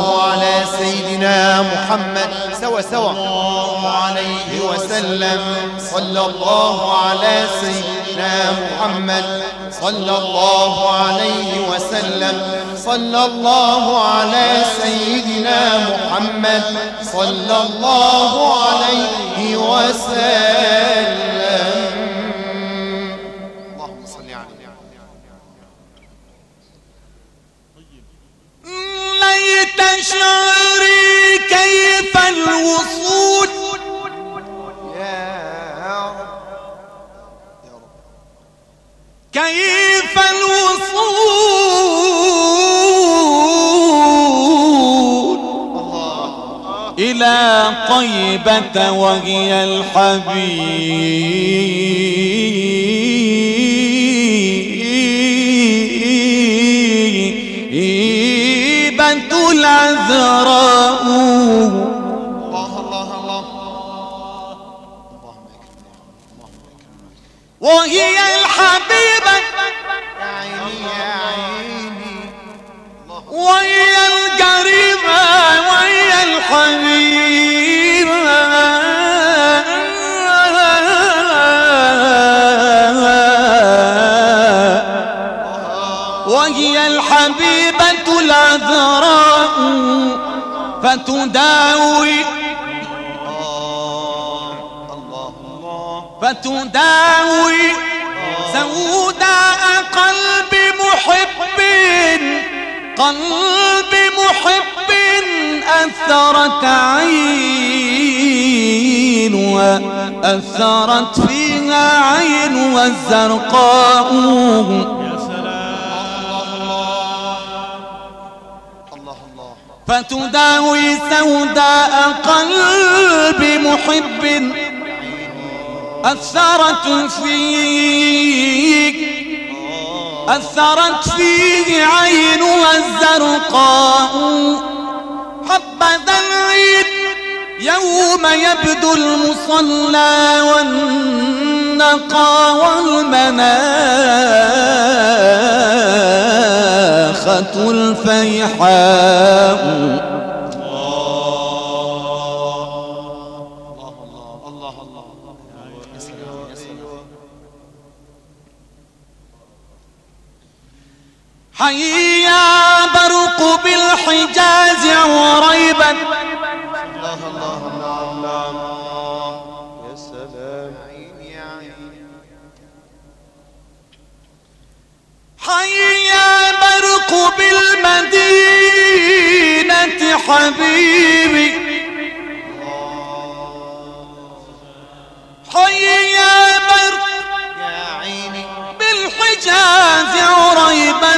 الله على سيدنا محمد سوى سوى الله عليه وسلم. صلى الله على سيدنا محمد. صلى الله عليه وسلم. صلى الله على سيدنا محمد. صلى الله عليه وسلم. شعري كيف الوصول؟ يا رب يا رب كيف الوصول؟ إلى طيبة وهي الحبيبة العذراء فتداوي فتداوي. سوداء قلب محب. قلب محب أثرت عين وأثرت فيها عين والزرقاء. فتداوي سوداء قلب محب. أثرت فيك أثرت فيه عينها الزرقاء. حبذا العيد يوم يبدو المصلى والنقى والمناخة الفيحاء. الله يا برق حبيبي. حيا برق يا عيني بالحجاز عريبا.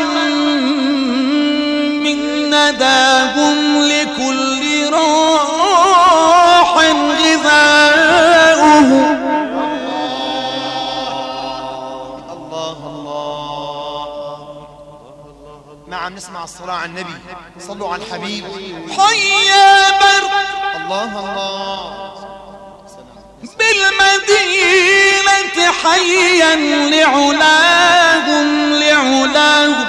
نسمع الصلاة على النبي. صلوا على الحبيب. حيا برق. الله الله. بالمدينة حيا لعلاهم لعلاهم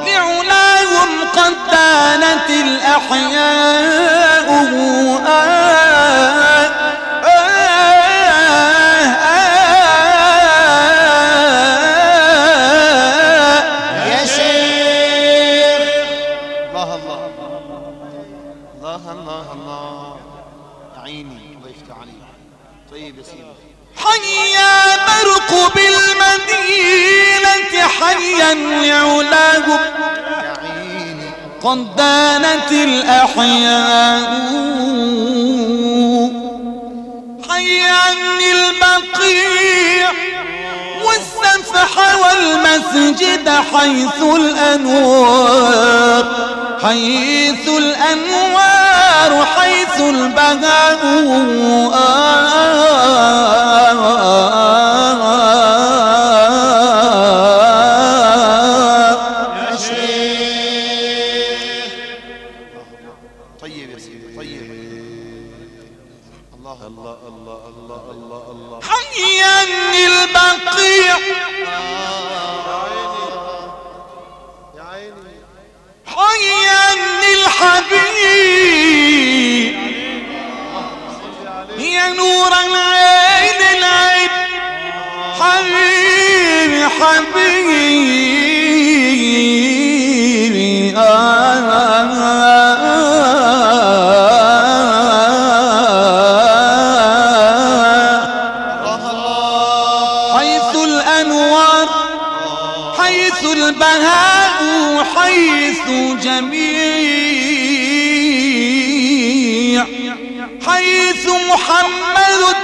لعلاهم قد دانت الأحياء. المسجد حيث الأنوار حيث الأنوار حيث البهاء حيث جميع حيث محمد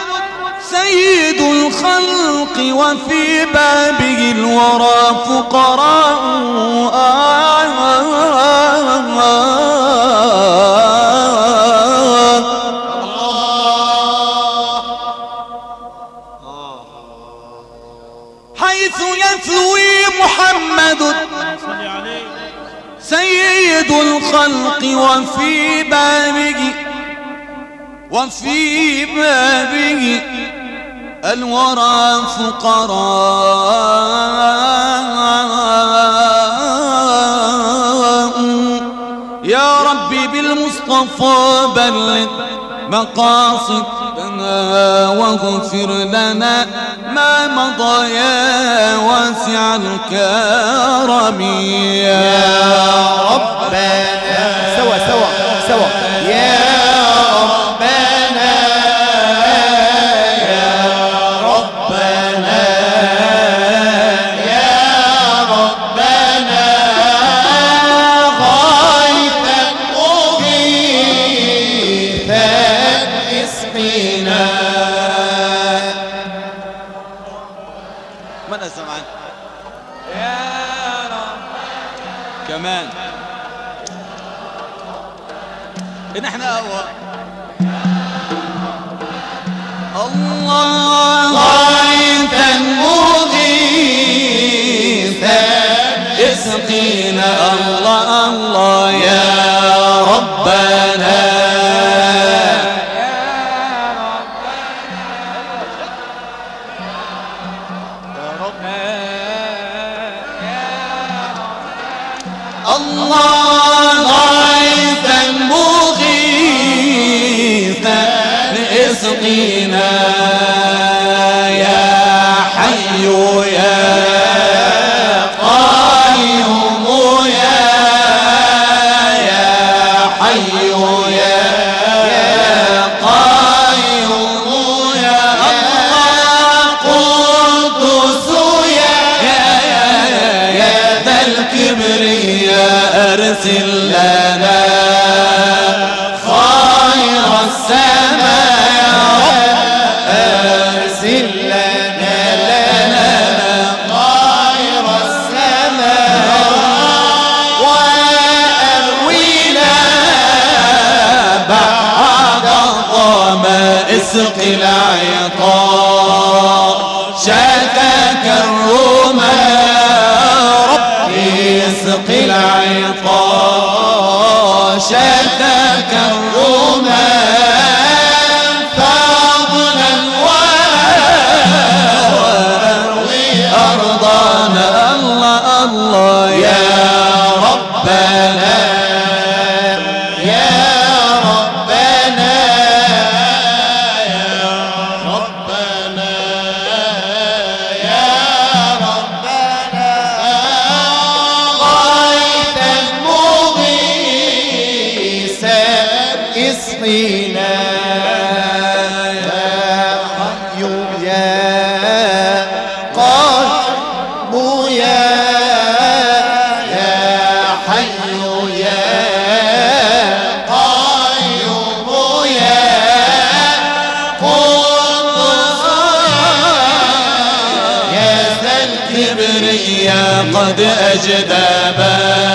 سيد الخلق وفي بابه الورى فقراء حيث سيد الخلق وفي بابه وفي بابه الورى فقراء. يا ربي بالمصطفى بلغ مقاصدنا واغفر لنا ما مضى يا واسع الكرم. يا ربنا. سوا سوا سوا. اسقينا الظما اسق العطاء بويا قال بويا يا حي يا قيوم يا قطز يا ذا الكبرياء قد أجدى باب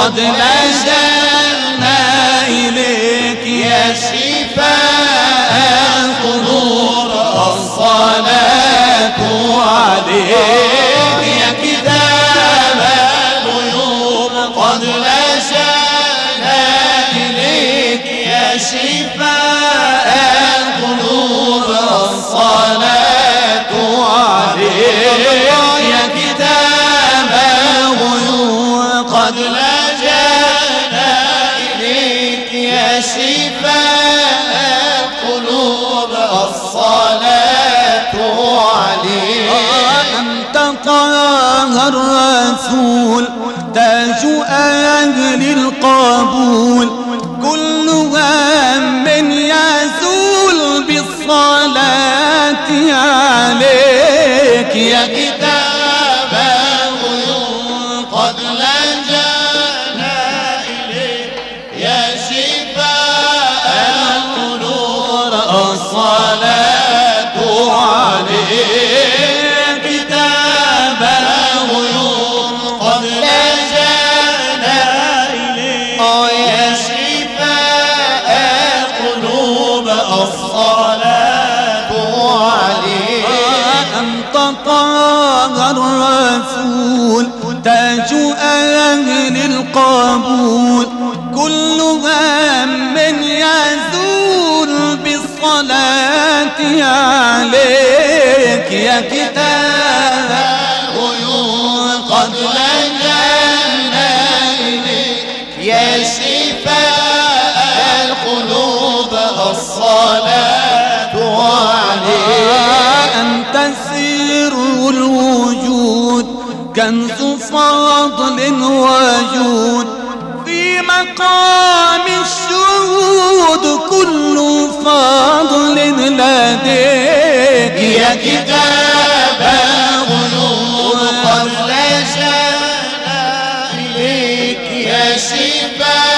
قد نزلنا إليك يا شفاء القدور الصلاة عليك يا كتاب الغيوب. قد نزلنا إليك يا شفاء القدور الصلاة عليك. رسول الصلاة عليه انطقى الرسول تاج أهل القبول. كل هم يزول بالصلاة عليك. يا كتاب كنز فضل وجود. في مقام الشهود كل فضل لديك. يا كتاب قد لجأنا إليك يا شفاء.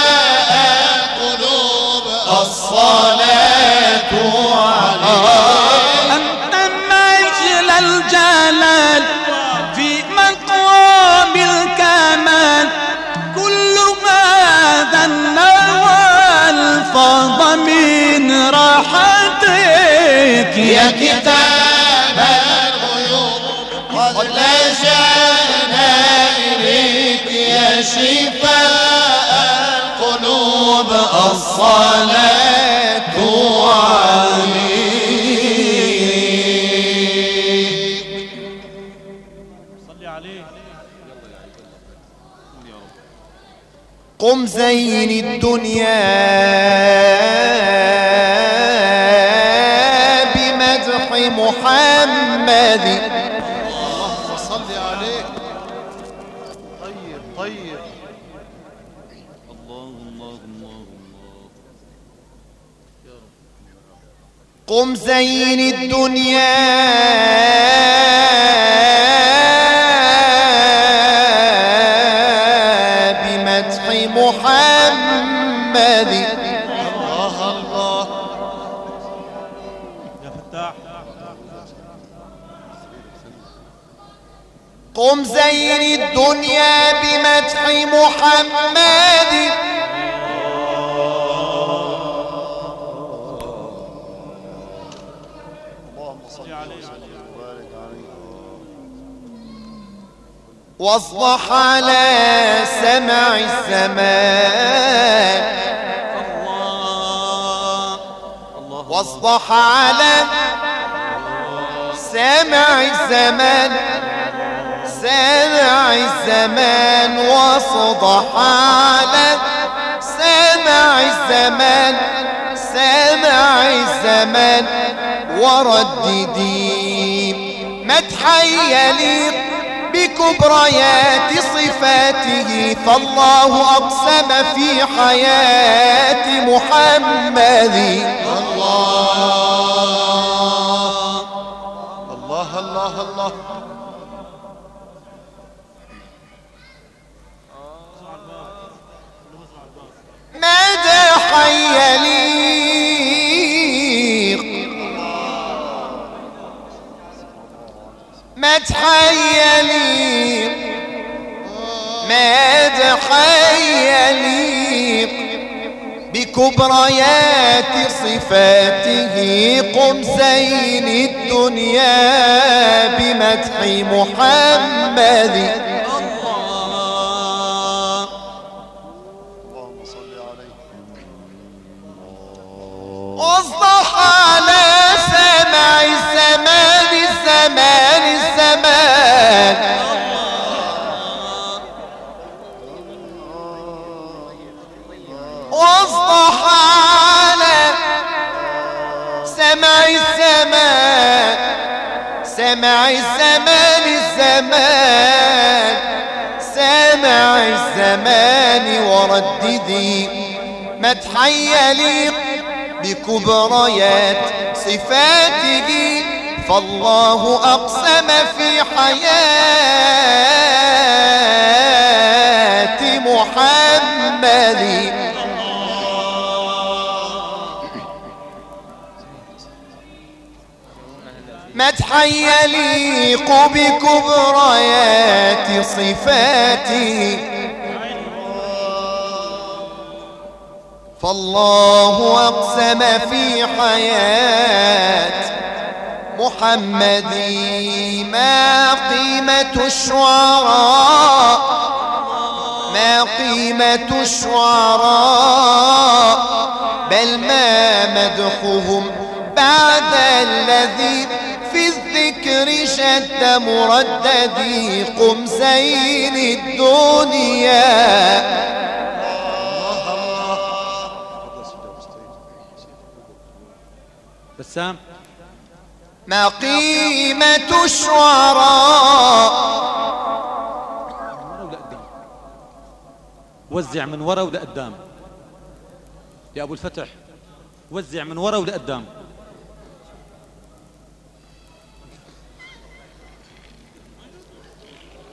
يا كتاب الغيوب قد لجأنا إليك يا شفاء. القلوب الصلاة عليك. صلي عليه قم زين الدنيا. محمد. اللهم صل عليه. طيب طيب. الله الله الله الله قم زين الدنيا. قم زين الدنيا بمدح محمد. اللهم صل عليه وبارك عليه. واصبح على سمع الزمان. الله. الله واصبح على سمع الزمان. سمع الزمان واصبح على سمع الزمان سمع الزمان ورددي مدحا يليق بكبريات صفاته. فالله أقسم في حياة محمد. الله مدحا يليق مدحا يليق مدحا يليق بكبريات صفاته قم زين الدنيا بمدح محمد. الزمان الزمان. واصبح على سمع الزمان. سمع الزمان الزمان. سمع الزمان ورددي. مدحا يليق بكبريات صفاته. فالله أقسم في حياة محمد. مدحا يليق بكبريات صفاته فالله أقسم في حياة محمد ما قيمة الشعراء؟ ما قيمة الشعراء؟ بل ما مدحهم بعد الذي في الذكر شد مرددي قم زين الدنيا. بسام. ما قيمة الشعراء وزع من ورا ولقدام يا أبو الفتح وزع من ورا ولقدام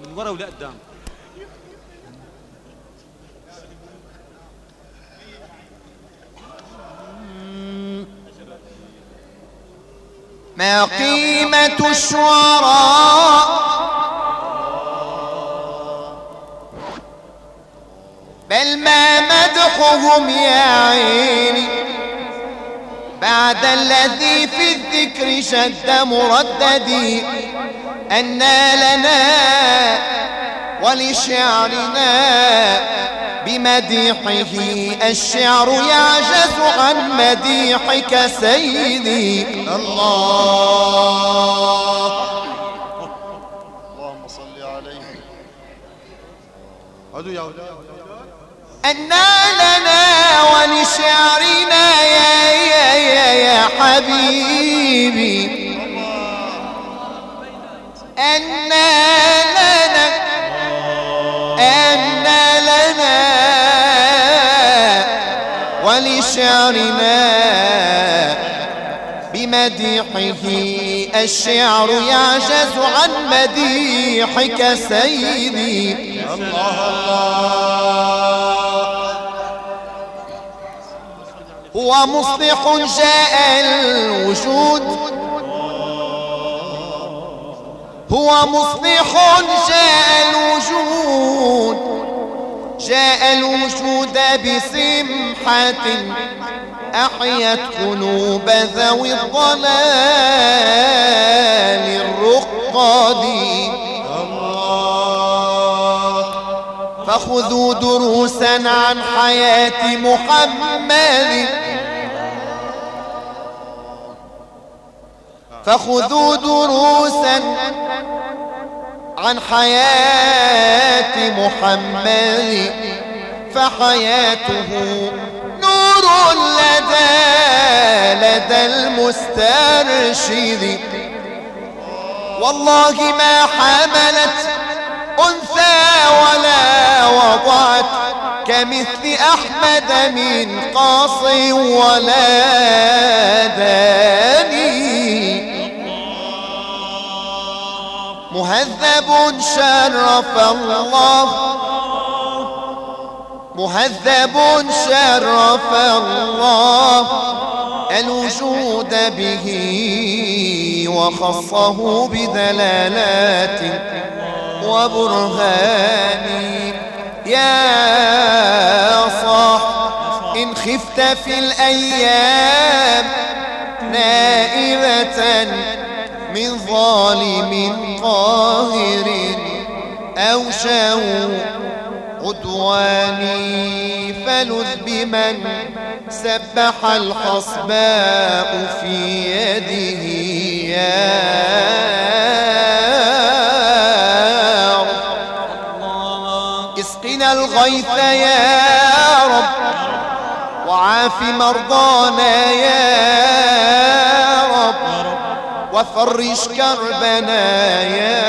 من ورا ولقدام ما قيمة الشعراء بل ما مدحهم يا عيني. بعد الذي في الذكر شد مرددي. أنا لنا ولشعرنا بمديحه. الشعر يعجز عن مديحك سيدي. الله. اللهم صل عليه. يا أولاد أنا لنا ولشعرنا يا يا يا يا حبيبي. أنا لنا أنا لنا ولشعرنا بمديحه الشعر يعجز عن مديحك سيدي. الله الله. هو مصلح جاء الوجود. هو مصلح جاء الوجود. جاء الوجود بسمحة أحيت قلوب ذوي الضلال الرقاد. فخذوا دروسا عن حياة محمد. فخذوا دروسا عن حياة محمد فحياته نور لدى لدى المسترشد. والله ما حملت أنثى ولا وضعت كمثل أحمد من قاص ولا داني. مهذب شرف الله. مهذب شرف الله. الوجود به وخصه بدلالات وبرهان. يا صاح إن خفت في الأيام نائبة من ظالم قاهر أو شو عدواني فلذ بمن سبح الحصباء في يده يا اسقنا الغيث يا رب وعاف مرضانا يا رب وفرج كربنا يا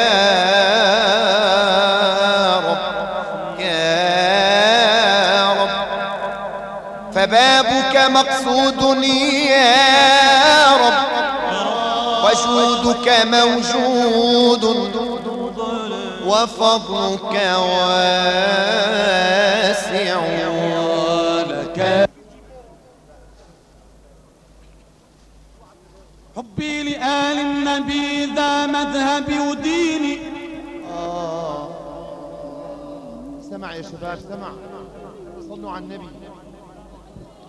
رب يا رب. فبابك مقصود يا رب وجودك موجود وفضلك واسع. سمع يا شباب سمع. صلوا على النبي.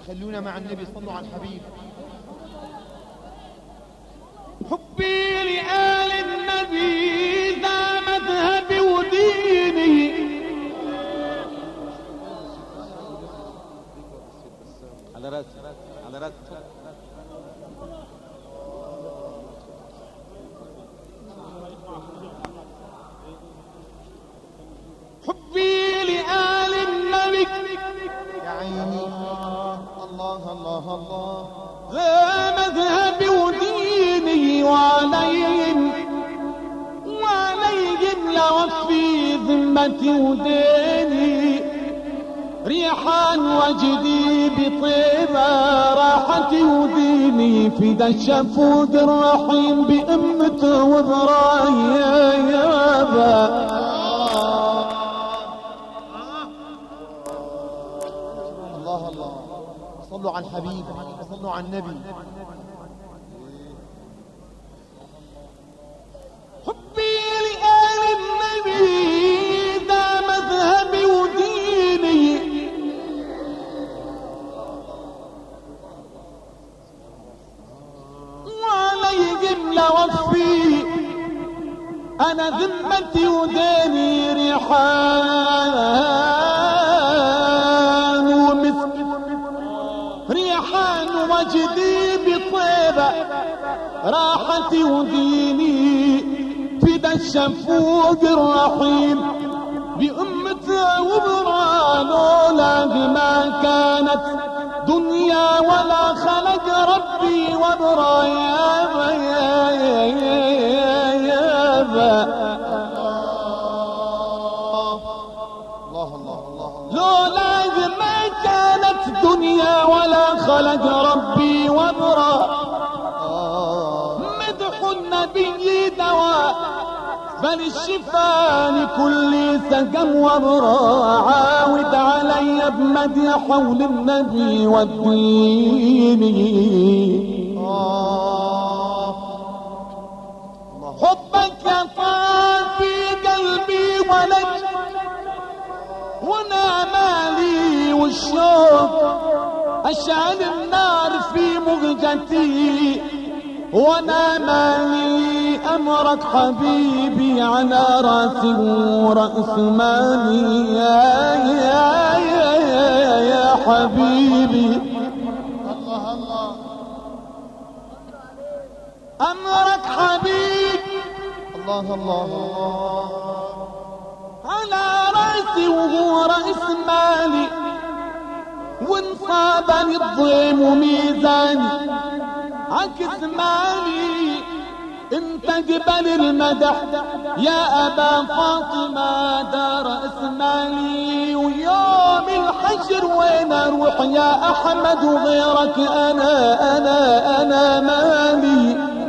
خلونا مع النبي صلوا على الحبيب. حبي. مذهبي وديني وعليهم وعليهم لوفي ذمتي وديني. ريحان وجدي بطيبة راحتي وديني في ذا الشفود الرحيم بأمته وبرايا يابا الله الله. صلوا على الحبيب صلوا على النبي الله الله الله لولا ما كانت دنيا ولا خلق ربي وبرا. مدح النبي دواء بل الشفاء لكل سقم وبرا. عاود علي بمدح حول النبي والدين. مالي والشوق اشعل النار في مهجتي وأنا مالي أمرك حبيبي على راسي ورأس مالي يا يا يا يا, يا حبيبي. أمرك حبيبي الله الله الله. على راسي وهو رأس مالي وانصابني الضيم وميزاني عكس مالي انت قبل المدح. يا أبا فاطمة دار إسمالي. ويوم الحشر وين أروح يا أحمد وغيرك؟ أنا أنا أنا مالي.